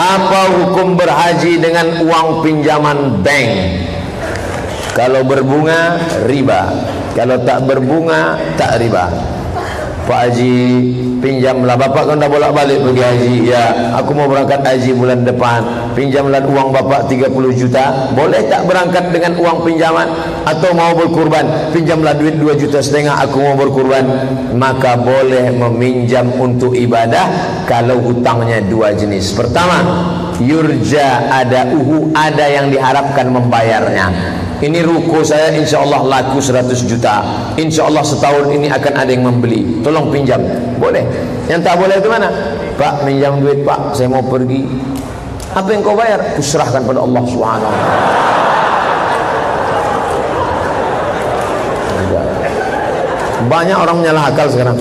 Apa hukum berhaji dengan uang pinjaman bank? Kalau berbunga riba, kalau tak berbunga tak riba. Pak Haji pinjamlah bapak kan dah bolak-balik pergi haji. Ya aku mau berangkat haji bulan depan. Pinjamlah uang bapak 30 juta. Boleh tak berangkat dengan uang pinjaman? Atau mau berkurban? Pinjamlah duit 2 juta setengah aku mau berkurban. Maka boleh meminjam untuk ibadah kalau hutangnya dua jenis. Pertama yurja ada uhu ada yang diharapkan membayarnya. Ini ruko saya insya Allah laku 100 juta. Insya Allah setahun ini akan ada yang membeli. Tolong pinjam. Boleh? Yang tak boleh itu mana? Pak pinjam duit pak. Saya mau pergi. Apa yang kau bayar? Kuserahkan pada Allah subhanahu banyak orang menyalah akal sekarang